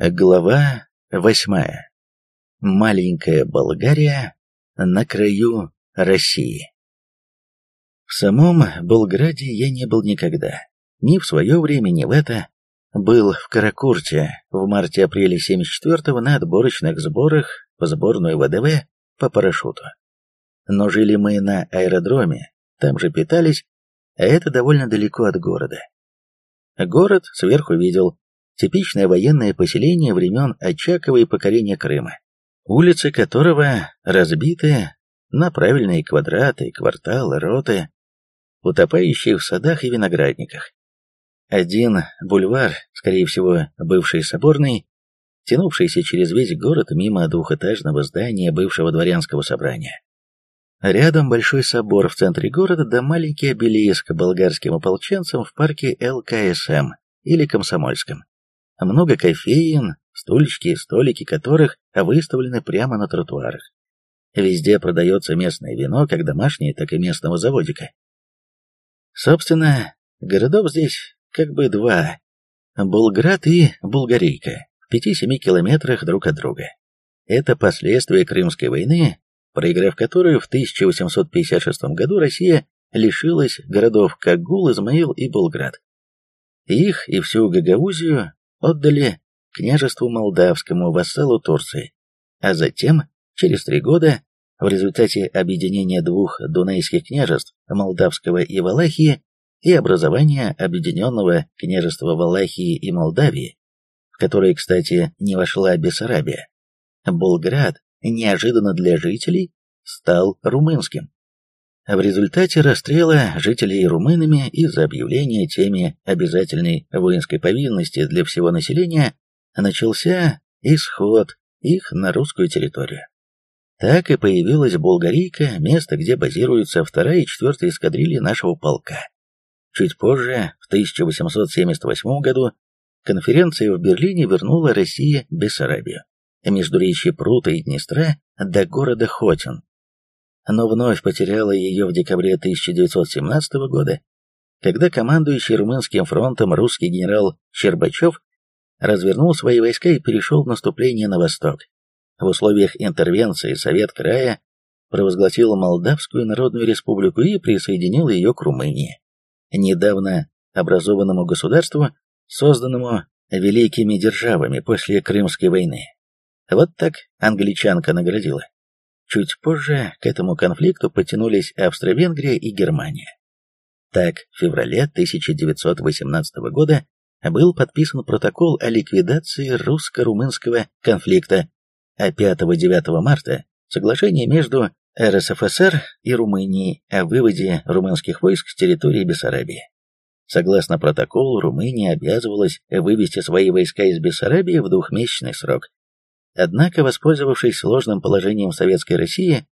Глава восьмая. Маленькая Болгария на краю России. В самом Болграде я не был никогда. Ни в свое время, ни в это. Был в Каракурте в марте-апреле 74-го на отборочных сборах в сборную ВДВ по парашюту. Но жили мы на аэродроме, там же питались, а это довольно далеко от города. Город сверху видел, типичное военное поселение времен Очакова и покорения Крыма, улицы которого разбиты на правильные квадраты, кварталы, роты, утопающие в садах и виноградниках. Один бульвар, скорее всего, бывший соборный, тянувшийся через весь город мимо двухэтажного здания бывшего дворянского собрания. Рядом большой собор в центре города да маленький обелиск болгарским ополченцам в парке ЛКСМ или Комсомольском много кофеин, стульчики и столики которых выставлены прямо на тротуарах. Везде продается местное вино, как домашнее, так и местного заводика. Собственно, городов здесь как бы два. Булград и Булгарийка, в 5-7 километрах друг от друга. Это последствия Крымской войны, проиграв которую в 1856 году Россия лишилась городов Кагул, Измаил и Булград. Их и всю Гагаузию отдали княжеству молдавскому вассалу Турции, а затем, через три года, в результате объединения двух дунайских княжеств, Молдавского и Валахии, и образования объединенного княжества Валахии и Молдавии, в которое, кстати, не вошла Бессарабия, Болград, неожиданно для жителей, стал румынским. В результате расстрела жителей румынами из-за объявления теме обязательной воинской повинности для всего населения начался исход их на русскую территорию. Так и появилась Болгарийка, место, где базируются вторая и четвертая эскадрильи нашего полка. Чуть позже, в 1878 году, конференция в Берлине вернула России Бессарабию, междуречье Прута и Днестра до города Хотин, но вновь потеряла ее в декабре 1917 года, когда командующий румынским фронтом русский генерал Щербачев развернул свои войска и перешел в наступление на восток. В условиях интервенции Совет края провозгласил Молдавскую Народную Республику и присоединил ее к Румынии, недавно образованному государству, созданному великими державами после Крымской войны. Вот так англичанка наградила. Чуть позже к этому конфликту потянулись Австро-Венгрия и Германия. Так, в феврале 1918 года был подписан протокол о ликвидации русско-румынского конфликта, а 5-9 марта соглашение между РСФСР и Румынией о выводе румынских войск с территории Бессарабии. Согласно протоколу, Румыния обязывалась вывести свои войска из Бессарабии в двухмесячный срок, Однако, воспользовавшись сложным положением Советской России,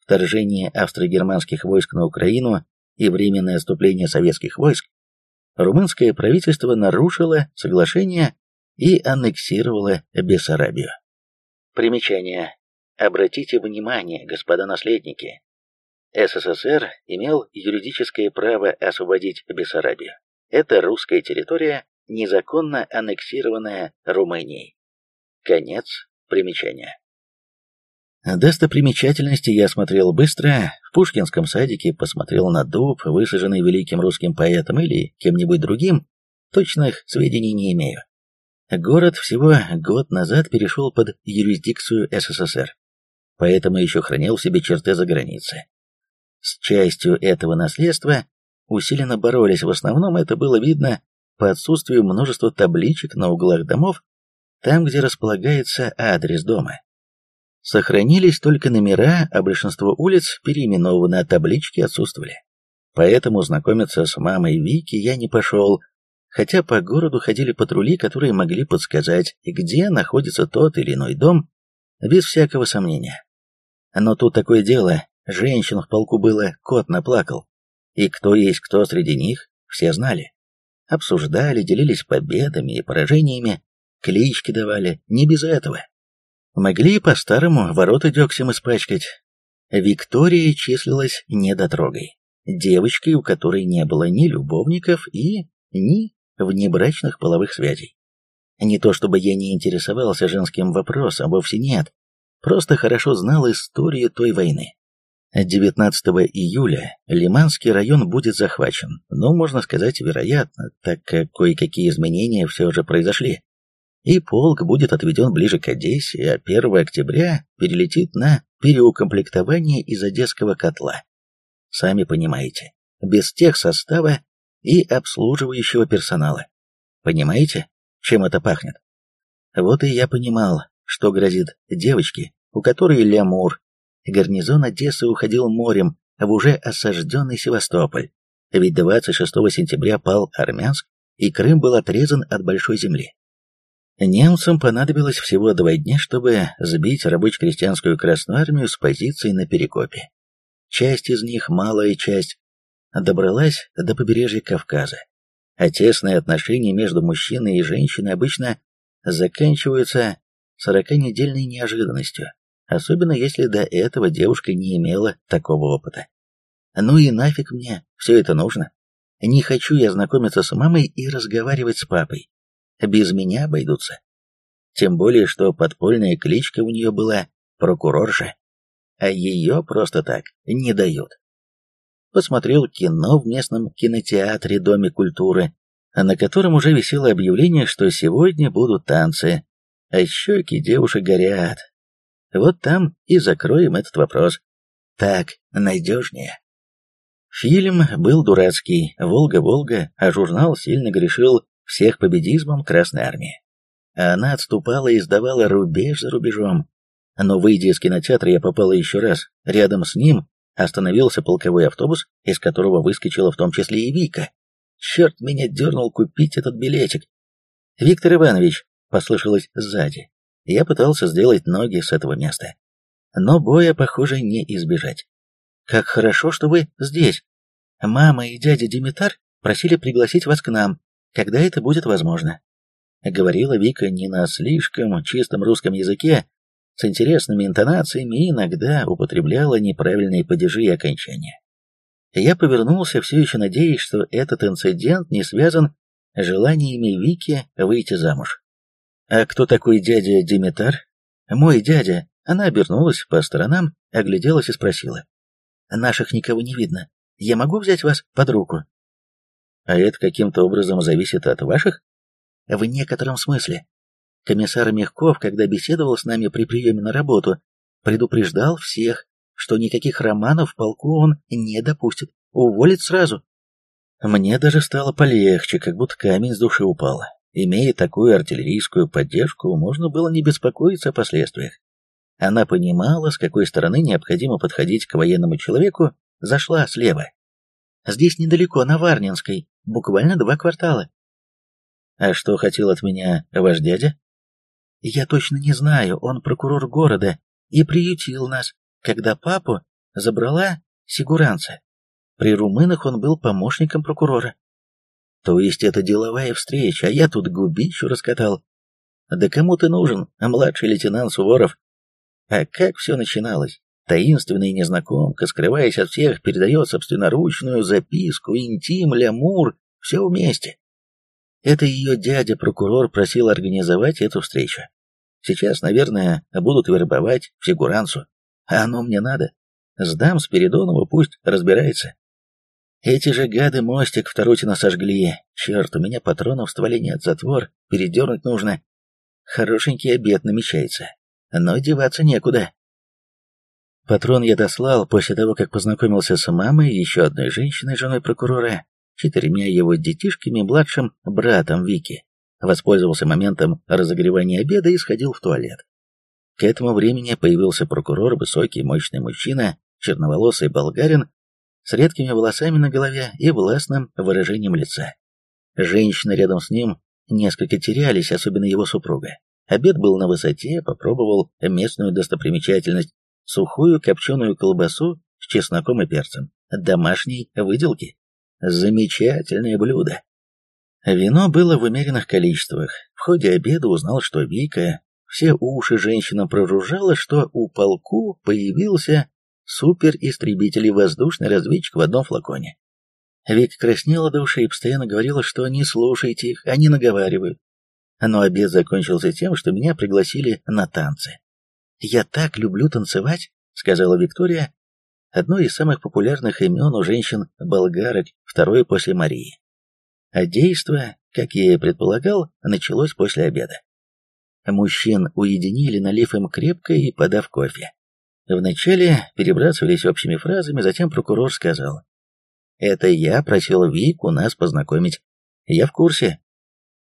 вторжение австро-германских войск на Украину и временное отступление советских войск, румынское правительство нарушило соглашение и аннексировало Бессарабию. Примечание. Обратите внимание, господа наследники. СССР имел юридическое право освободить Бессарабию. Это русская территория, незаконно аннексированная Румынией. Конец Примечание. Достопримечательности я осмотрел быстро, в Пушкинском садике посмотрел на дуб, высаженный великим русским поэтом или кем-нибудь другим, точных сведений не имею. Город всего год назад перешел под юрисдикцию СССР, поэтому еще хранил в себе черты за границы. С частью этого наследства усиленно боролись, в основном это было видно по отсутствию множества табличек на углах домов там, где располагается адрес дома. Сохранились только номера, а большинство улиц переименованы, а таблички отсутствовали. Поэтому знакомиться с мамой Вики я не пошел, хотя по городу ходили патрули, которые могли подсказать, где находится тот или иной дом, без всякого сомнения. Но тут такое дело, женщин в полку было, кот наплакал, и кто есть кто среди них, все знали. Обсуждали, делились победами и поражениями, клички давали, не без этого. Могли по-старому ворота дегтем испачкать. Виктория числилась недотрогой, девочкой, у которой не было ни любовников и ни внебрачных половых связей. Не то чтобы я не интересовался женским вопросом, вовсе нет. Просто хорошо знал историю той войны. 19 июля Лиманский район будет захвачен, но, можно сказать, вероятно, так как кое-какие изменения все же произошли. И полк будет отведен ближе к Одессе, а 1 октября перелетит на переукомплектование из Одесского котла. Сами понимаете, без тех состава и обслуживающего персонала. Понимаете, чем это пахнет? Вот и я понимал, что грозит девочке, у которой лямур. Гарнизон Одессы уходил морем в уже осажденный Севастополь, ведь 26 сентября пал Армянск, и Крым был отрезан от Большой земли. Немцам понадобилось всего два дня, чтобы сбить рабоче-крестьянскую Красную Армию с позиций на Перекопе. Часть из них, малая часть, добралась до побережья Кавказа, а тесные отношения между мужчиной и женщиной обычно заканчиваются сороканедельной неожиданностью, особенно если до этого девушка не имела такого опыта. Ну и нафиг мне все это нужно. Не хочу я знакомиться с мамой и разговаривать с папой. Без меня обойдутся. Тем более, что подпольная кличка у нее была прокурорша, а ее просто так не дают. Посмотрел кино в местном кинотеатре Доме культуры, на котором уже висело объявление, что сегодня будут танцы, а щеки девушек горят, вот там и закроем этот вопрос. Так надежнее. Фильм был дурацкий, «Волга-Волга», а журнал сильно грешил всех победизмом Красной Армии. Она отступала и сдавала рубеж за рубежом. Но, выйдя из кинотеатра, я попала еще раз. Рядом с ним остановился полковой автобус, из которого выскочила в том числе и Вика. Черт меня дернул купить этот билетик. «Виктор Иванович», — послышалось сзади. Я пытался сделать ноги с этого места. Но боя, похоже, не избежать. «Как хорошо, что вы здесь. Мама и дядя Димитар просили пригласить вас к нам, когда это будет возможно». Говорила Вика не на слишком чистом русском языке, с интересными интонациями и иногда употребляла неправильные падежи и окончания. Я повернулся, все еще надеясь, что этот инцидент не связан с желаниями Вики выйти замуж. «А кто такой дядя Димитар?» «Мой дядя». Она обернулась по сторонам, огляделась и спросила. «Наших никого не видно. Я могу взять вас под руку?» «А это каким-то образом зависит от ваших?» «В некотором смысле. Комиссар Мягков, когда беседовал с нами при приеме на работу, предупреждал всех, что никаких романов в полку он не допустит, уволит сразу. Мне даже стало полегче, как будто камень с души упал. Имея такую артиллерийскую поддержку, можно было не беспокоиться о последствиях. Она понимала, с какой стороны необходимо подходить к военному человеку, зашла слева. Здесь недалеко, на Варнинской, буквально два квартала. А что хотел от меня ваш дядя? Я точно не знаю, он прокурор города и приютил нас, когда папу забрала сигуранца. При румынах он был помощником прокурора. То есть это деловая встреча, а я тут губищу раскатал. Да кому ты нужен, младший лейтенант Суворов? А как все начиналось? Таинственная незнакомка, скрываясь от всех, передает собственноручную записку, интим, лямур, все вместе. Это ее дядя-прокурор просил организовать эту встречу. Сейчас, наверное, будут вербовать фигурансу. А оно мне надо. Сдам Спиридонову, пусть разбирается. Эти же гады мостик в Тарутино сожгли. Черт, у меня патронов в стволе нет, затвор передернуть нужно. Хорошенький обед намечается, но деваться некуда. Патрон я дослал после того, как познакомился с мамой еще одной женщиной, женой прокурора, четырьмя его детишками, младшим братом Вики. Воспользовался моментом разогревания обеда и сходил в туалет. К этому времени появился прокурор, высокий, мощный мужчина, черноволосый болгарин с редкими волосами на голове и властным выражением лица. Женщины рядом с ним несколько терялись, особенно его супруга. Обед был на высоте, попробовал местную достопримечательность, сухую копченую колбасу с чесноком и перцем, домашней выделки. Замечательное блюдо. Вино было в умеренных количествах. В ходе обеда узнал, что Вика все уши женщинам проружала, что у полку появился супер-истребитель и воздушный разведчик в одном флаконе. Вик краснела до ушей и постоянно говорила, что не слушайте их, они наговаривают. Но обед закончился тем, что меня пригласили на танцы. «Я так люблю танцевать», — сказала Виктория, одно из самых популярных имен у женщин-болгарок, второе после Марии. А действо, как я и предполагал, началось после обеда. Мужчин уединили, налив им крепко и подав кофе. Вначале перебрасывались общими фразами, затем прокурор сказал. «Это я просил Вику нас познакомить. Я в курсе.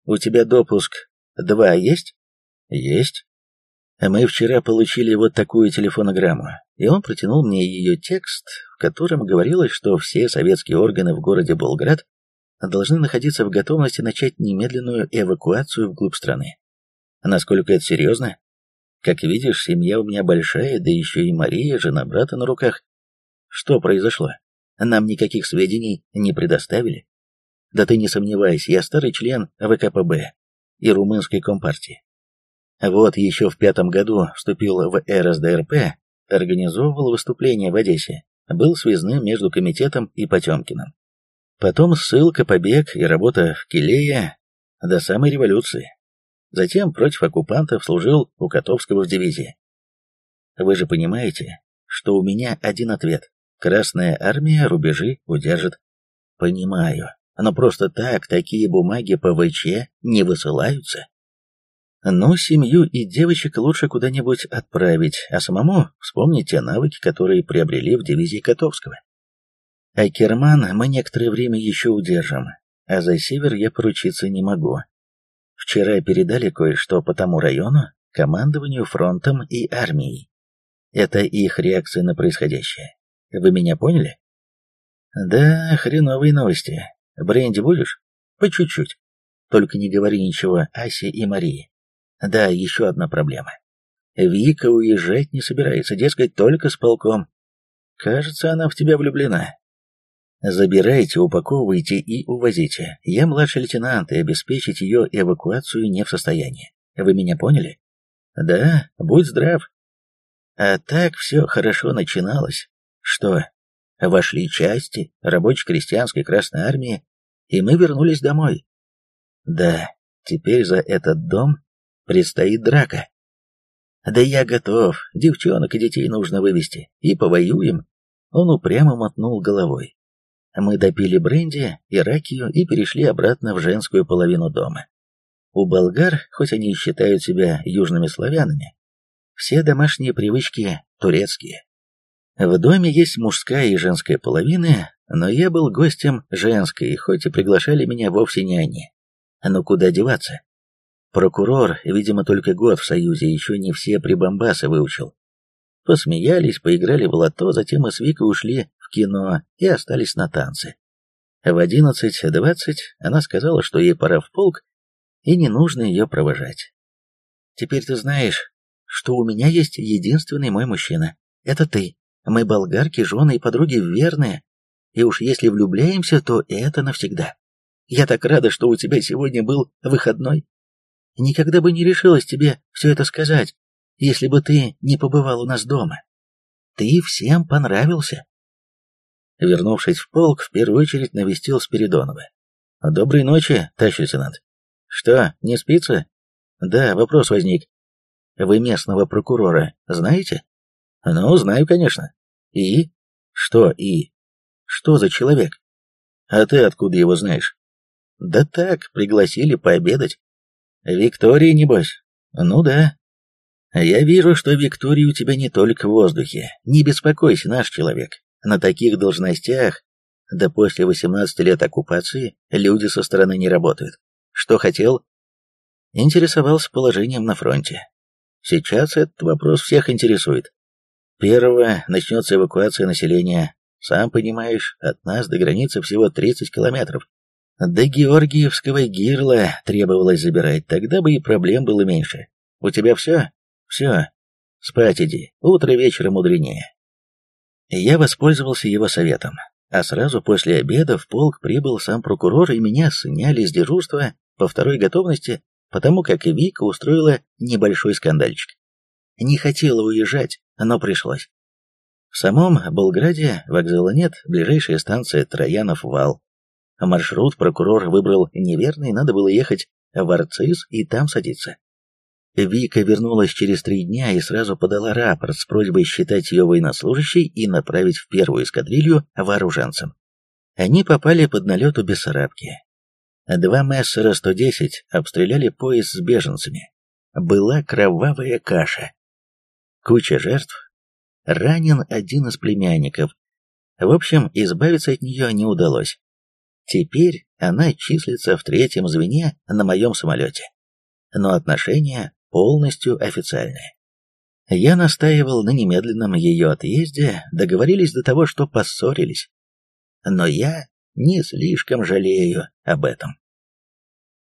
У тебя допуск два есть?» «Есть». Мы вчера получили вот такую телефонограмму, и он протянул мне ее текст, в котором говорилось, что все советские органы в городе Болград должны находиться в готовности начать немедленную эвакуацию вглубь страны. Насколько это серьезно? Как видишь, семья у меня большая, да еще и Мария, жена брата на руках. Что произошло? Нам никаких сведений не предоставили. Да ты не сомневайся, я старый член ВКПБ и румынской компартии. Вот еще в пятом году вступил в РСДРП, организовывал выступление в Одессе, был связным между комитетом и Потемкиным. Потом ссылка, побег и работа в Килее до самой революции. Затем против оккупантов служил у Котовского в дивизии. Вы же понимаете, что у меня один ответ. Красная армия рубежи удержит. Понимаю, но просто так такие бумаги по ВЧ не высылаются. Но семью и девочек лучше куда-нибудь отправить, а самому вспомнить те навыки, которые приобрели в дивизии Котовского. А Керман мы некоторое время еще удержим, а за север я поручиться не могу. Вчера передали кое-что по тому району, командованию фронтом и армией. Это их реакция на происходящее. Вы меня поняли? Да, хреновые новости. Бренди будешь? По чуть-чуть. Только не говори ничего Асе и Марии. Да, еще одна проблема. Вика уезжать не собирается, дескать, только с полком. Кажется, она в тебя влюблена. Забирайте, упаковывайте и увозите. Я младший лейтенант, и обеспечить ее эвакуацию не в состоянии. Вы меня поняли? Да, будь здрав. А так все хорошо начиналось. Что? Вошли части рабоче-крестьянской Красной Армии, и мы вернулись домой. Да, теперь за этот дом предстоит драка. Да я готов, девчонок и детей нужно вывести, и повоюем. Он упрямо мотнул головой. Мы допили бренди и ракию и перешли обратно в женскую половину дома. У болгар, хоть они и считают себя южными славянами, все домашние привычки турецкие. В доме есть мужская и женская половины, но я был гостем женской, хоть и приглашали меня вовсе не они. Но куда деваться? Прокурор, видимо, только год в Союзе, еще не все прибамбасы выучил. Посмеялись, поиграли в лото, затем мы с Викой ушли в кино и остались на танцы. В одиннадцать-двадцать она сказала, что ей пора в полк, и не нужно ее провожать. Теперь ты знаешь, что у меня есть единственный мой мужчина. Это ты. Мы болгарки, жены и подруги верные. И уж если влюбляемся, то это навсегда. Я так рада, что у тебя сегодня был выходной. Никогда бы не решилась тебе все это сказать, если бы ты не побывал у нас дома. Ты всем понравился. Вернувшись в полк, в первую очередь навестил Спиридонова. «Доброй ночи, товарищ лейтенант». «Что, не спится?» «Да, вопрос возник. Вы местного прокурора знаете?» «Ну, знаю, конечно». «И?» «Что «и»?» «Что за человек?» «А ты откуда его знаешь?» «Да так, пригласили пообедать». «Виктория, небось?» «Ну да». «Я вижу, что Виктория у тебя не только в воздухе. Не беспокойся, наш человек. На таких должностях, да после 18 лет оккупации, люди со стороны не работают. Что хотел? Интересовался положением на фронте. Сейчас этот вопрос всех интересует. Первого начнется эвакуация населения. Сам понимаешь, от нас до границы всего 30 километров. До Георгиевского гирла требовалось забирать, тогда бы и проблем было меньше. У тебя все? Все. Спать иди, утро вечера мудренее. Я воспользовался его советом, а сразу после обеда в полк прибыл сам прокурор, и меня сняли с дежурства по второй готовности, потому как Вика устроила небольшой скандальчик. Не хотела уезжать, но пришлось. В самом Болграде вокзала нет, ближайшая станция Троянов-Вал. Маршрут прокурор выбрал неверный, надо было ехать в Арцис и там садиться. Вика вернулась через три дня и сразу подала рапорт с просьбой считать ее военнослужащей и направить в первую эскадрилью вооруженцем. Они попали под налет у Бессарабки. Два мессера 110 обстреляли поезд с беженцами. Была кровавая каша. Куча жертв. Ранен один из племянников. В общем, избавиться от нее не удалось. Теперь она числится в третьем звене на моем самолете. Но отношения полностью официальные. Я настаивал на немедленном ее отъезде, договорились до того, что поссорились. Но я не слишком жалею об этом.